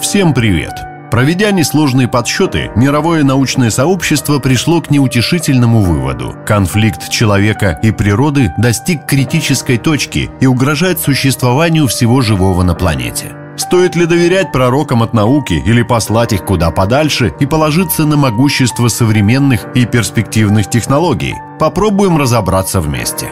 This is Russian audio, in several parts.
Всем привет! Проведя несложные подсчеты, мировое научное сообщество пришло к неутешительному выводу. Конфликт человека и природы достиг критической точки и угрожает существованию всего живого на планете. Стоит ли доверять пророкам от науки или послать их куда подальше и положиться на могущество современных и перспективных технологий? Попробуем разобраться вместе.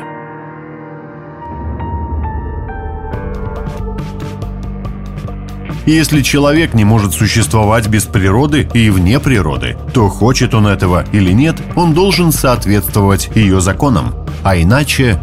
Если человек не может существовать без природы и вне природы, то хочет он этого или нет, он должен соответствовать ее законам. А иначе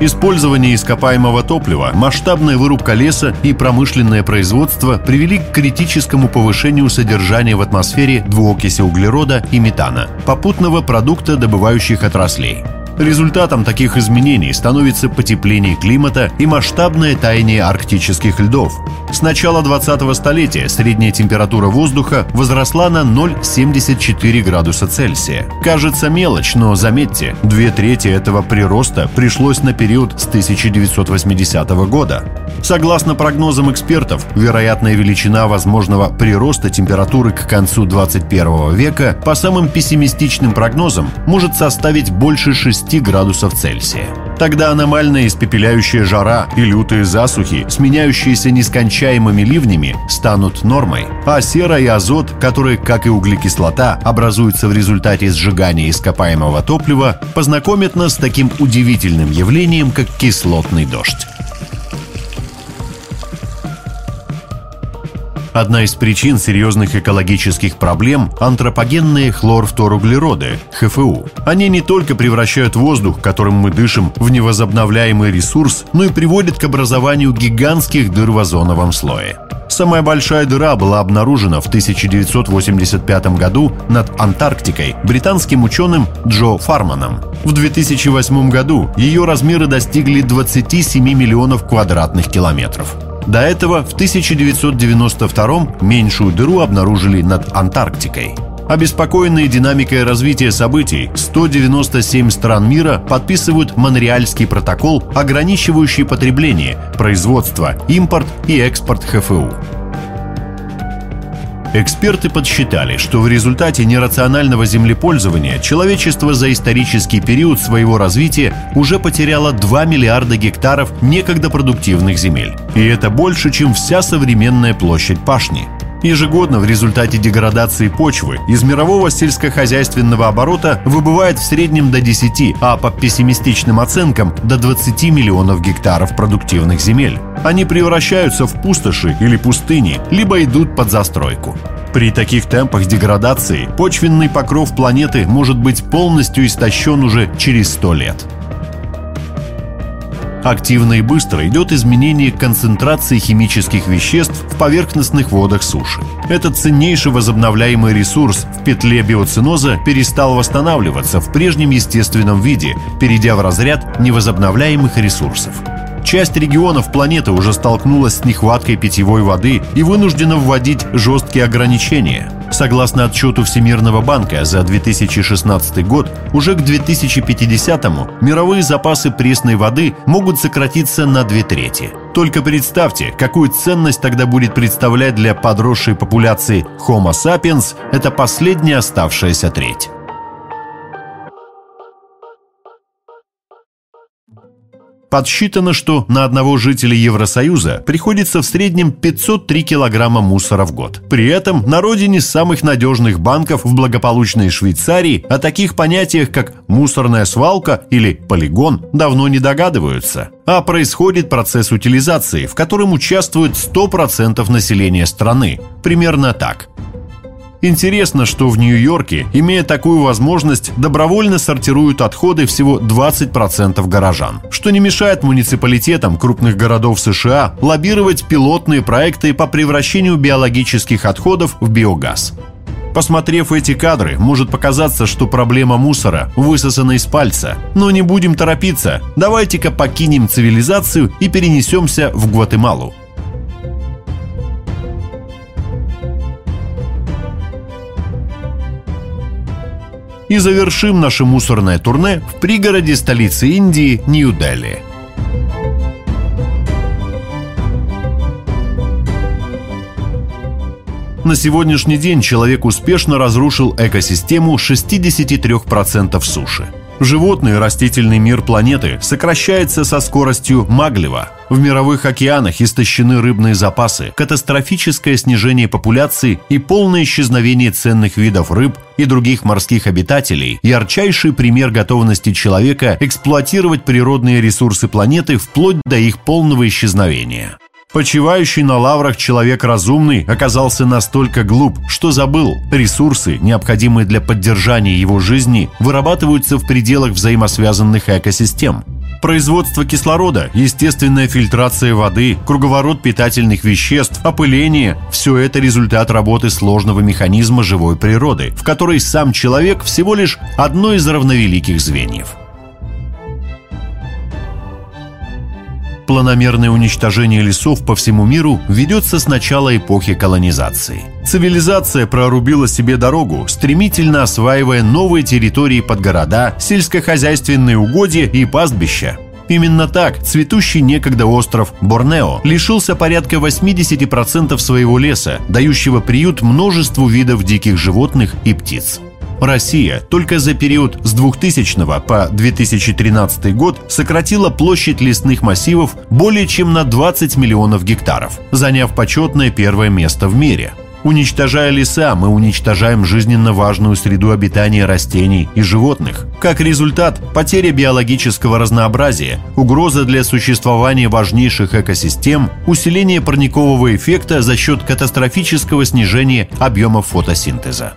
Использование ископаемого топлива, масштабная вырубка леса и промышленное производство привели к критическому повышению содержания в атмосфере двуокиси углерода и метана, попутного продукта добывающих отраслей. Результатом таких изменений становится потепление климата и масштабное таяние арктических льдов. С начала 20-го столетия средняя температура воздуха возросла на 0,74 градуса Цельсия. Кажется мелочь, но заметьте, две трети этого прироста пришлось на период с 1980 года. Согласно прогнозам экспертов, вероятная величина возможного прироста температуры к концу 21 века по самым пессимистичным прогнозам может составить больше 6 градусов Цельсия. Тогда аномальная испепеляющая жара и лютые засухи, сменяющиеся нескончаемыми ливнями, станут нормой. А сера и азот, которые, как и углекислота, образуются в результате сжигания ископаемого топлива, познакомят нас с таким удивительным явлением, как кислотный дождь. Одна из причин серьезных экологических проблем – антропогенные хлорфторуглероды – ХФУ. Они не только превращают воздух, которым мы дышим, в невозобновляемый ресурс, но и приводят к образованию гигантских дыр в озоновом слое. Самая большая дыра была обнаружена в 1985 году над Антарктикой британским ученым Джо Фарманом. В 2008 году ее размеры достигли 27 миллионов квадратных километров. До этого в 1992 меньшую дыру обнаружили над Антарктикой. Обеспокоенные динамикой развития событий, 197 стран мира подписывают Монреальский протокол, ограничивающий потребление, производство, импорт и экспорт ХФУ. Эксперты подсчитали, что в результате нерационального землепользования человечество за исторический период своего развития уже потеряло 2 миллиарда гектаров некогда продуктивных земель. И это больше, чем вся современная площадь пашни. Ежегодно в результате деградации почвы из мирового сельскохозяйственного оборота выбывает в среднем до 10, а по пессимистичным оценкам до 20 миллионов гектаров продуктивных земель. Они превращаются в пустоши или пустыни, либо идут под застройку. При таких темпах деградации почвенный покров планеты может быть полностью истощен уже через 100 лет. Активно и быстро идет изменение концентрации химических веществ в поверхностных водах суши. Этот ценнейший возобновляемый ресурс в петле биоциноза перестал восстанавливаться в прежнем естественном виде, перейдя в разряд невозобновляемых ресурсов. Часть регионов планеты уже столкнулась с нехваткой питьевой воды и вынуждена вводить жесткие ограничения. Согласно отчету Всемирного банка за 2016 год, уже к 2050-му мировые запасы пресной воды могут сократиться на две трети. Только представьте, какую ценность тогда будет представлять для подросшей популяции Homo sapiens эта последняя оставшаяся треть. Подсчитано, что на одного жителя Евросоюза приходится в среднем 503 килограмма мусора в год. При этом на родине самых надежных банков в благополучной Швейцарии о таких понятиях, как мусорная свалка или полигон, давно не догадываются. А происходит процесс утилизации, в котором участвует 100% населения страны. Примерно так. Интересно, что в Нью-Йорке, имея такую возможность, добровольно сортируют отходы всего 20% горожан, что не мешает муниципалитетам крупных городов США лоббировать пилотные проекты по превращению биологических отходов в биогаз. Посмотрев эти кадры, может показаться, что проблема мусора высосана из пальца. Но не будем торопиться. Давайте-ка покинем цивилизацию и перенесемся в Гватемалу. и завершим наше мусорное турне в пригороде столицы Индии Нью-Дели. На сегодняшний день человек успешно разрушил экосистему 63% суши – Животный и растительный мир планеты сокращается со скоростью Маглева. В мировых океанах истощены рыбные запасы, катастрофическое снижение популяции и полное исчезновение ценных видов рыб и других морских обитателей – ярчайший пример готовности человека эксплуатировать природные ресурсы планеты вплоть до их полного исчезновения. Почивающий на лаврах человек разумный оказался настолько глуп, что забыл, ресурсы, необходимые для поддержания его жизни, вырабатываются в пределах взаимосвязанных экосистем. Производство кислорода, естественная фильтрация воды, круговорот питательных веществ, опыление – все это результат работы сложного механизма живой природы, в которой сам человек всего лишь одно из равновеликих звеньев – Планомерное уничтожение лесов по всему миру ведется с начала эпохи колонизации. Цивилизация прорубила себе дорогу, стремительно осваивая новые территории под города, сельскохозяйственные угодья и пастбища. Именно так цветущий некогда остров Борнео лишился порядка 80% своего леса, дающего приют множеству видов диких животных и птиц. Россия только за период с 2000 по 2013 год сократила площадь лесных массивов более чем на 20 миллионов гектаров, заняв почетное первое место в мире. Уничтожая леса, мы уничтожаем жизненно важную среду обитания растений и животных. Как результат, потеря биологического разнообразия, угроза для существования важнейших экосистем, усиление парникового эффекта за счет катастрофического снижения объемов фотосинтеза.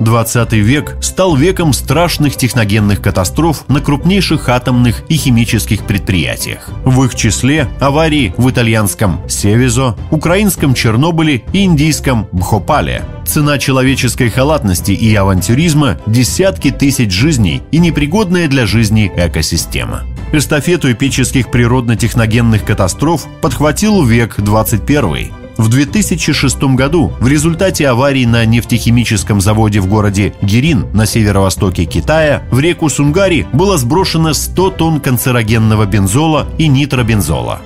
20 век стал веком страшных техногенных катастроф на крупнейших атомных и химических предприятиях. В их числе аварии в итальянском Севизо, украинском Чернобыле и индийском Бхопале. Цена человеческой халатности и авантюризма – десятки тысяч жизней и непригодная для жизни экосистема. Эстафету эпических природно-техногенных катастроф подхватил век 21 в 2006 году в результате аварии на нефтехимическом заводе в городе Гирин на северо-востоке Китая в реку Сунгари было сброшено 100 тонн канцерогенного бензола и нитробензола.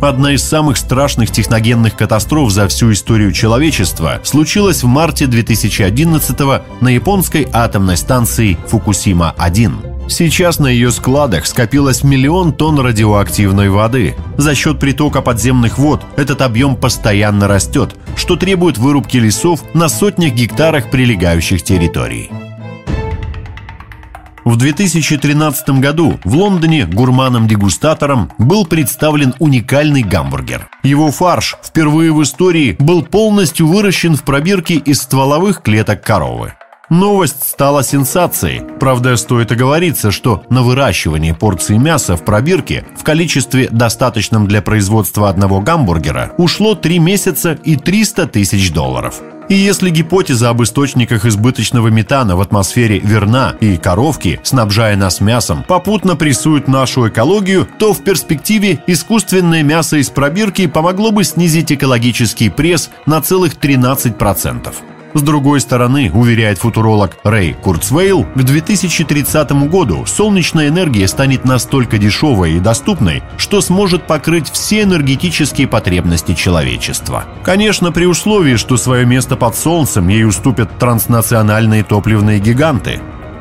Одна из самых страшных техногенных катастроф за всю историю человечества случилась в марте 2011 на японской атомной станции Фукусима-1. Сейчас на ее складах скопилось миллион тонн радиоактивной воды. За счет притока подземных вод этот объем постоянно растет, что требует вырубки лесов на сотнях гектарах прилегающих территорий. В 2013 году в Лондоне гурманом-дегустатором был представлен уникальный гамбургер. Его фарш впервые в истории был полностью выращен в пробирке из стволовых клеток коровы. Новость стала сенсацией. Правда, стоит оговориться, что на выращивание порции мяса в пробирке в количестве, достаточном для производства одного гамбургера, ушло 3 месяца и 300 тысяч долларов. И если гипотеза об источниках избыточного метана в атмосфере верна, и коровки, снабжая нас мясом, попутно прессуют нашу экологию, то в перспективе искусственное мясо из пробирки помогло бы снизить экологический пресс на целых 13%. С другой стороны, уверяет футуролог Рэй Курцвейл, к 2030 году солнечная энергия станет настолько дешевой и доступной, что сможет покрыть все энергетические потребности человечества. Конечно, при условии, что свое место под Солнцем ей уступят транснациональные топливные гиганты.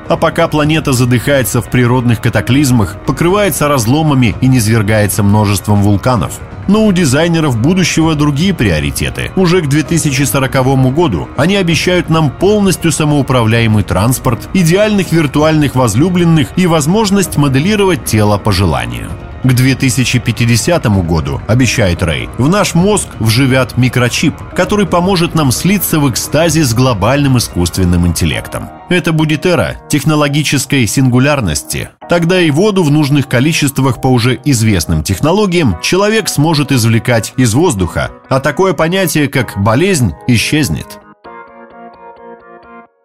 А пока планета задыхается в природных катаклизмах, покрывается разломами и низвергается множеством вулканов – но у дизайнеров будущего другие приоритеты. Уже к 2040 году они обещают нам полностью самоуправляемый транспорт, идеальных виртуальных возлюбленных и возможность моделировать тело по желанию. К 2050 году, обещает Рэй, в наш мозг вживят микрочип, который поможет нам слиться в экстазе с глобальным искусственным интеллектом. Это будет эра технологической сингулярности. Тогда и воду в нужных количествах по уже известным технологиям человек сможет извлекать из воздуха, а такое понятие, как болезнь, исчезнет.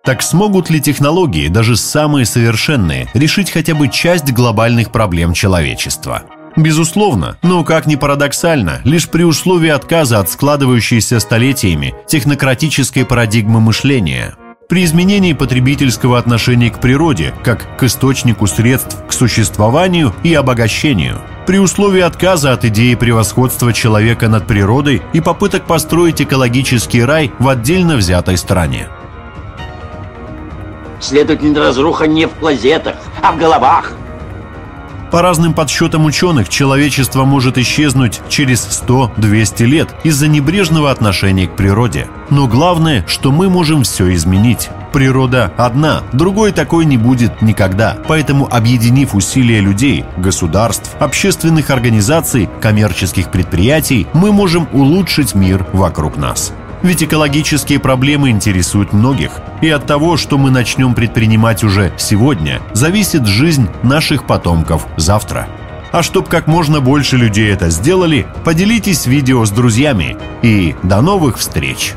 Так смогут ли технологии, даже самые совершенные, решить хотя бы часть глобальных проблем человечества? Безусловно, но как ни парадоксально, лишь при условии отказа от складывающейся столетиями технократической парадигмы мышления. При изменении потребительского отношения к природе, как к источнику средств к существованию и обогащению – при условии отказа от идеи превосходства человека над природой и попыток построить экологический рай в отдельно взятой стране. Следовательно, разруха не в клозетах, а в головах. По разным подсчетам ученых, человечество может исчезнуть через 100-200 лет из-за небрежного отношения к природе. Но главное, что мы можем все изменить. Природа одна, другой такой не будет никогда. Поэтому, объединив усилия людей, государств, общественных организаций, коммерческих предприятий, мы можем улучшить мир вокруг нас. Ведь экологические проблемы интересуют многих. И от того, что мы начнем предпринимать уже сегодня, зависит жизнь наших потомков завтра. А чтобы как можно больше людей это сделали, поделитесь видео с друзьями. И до новых встреч!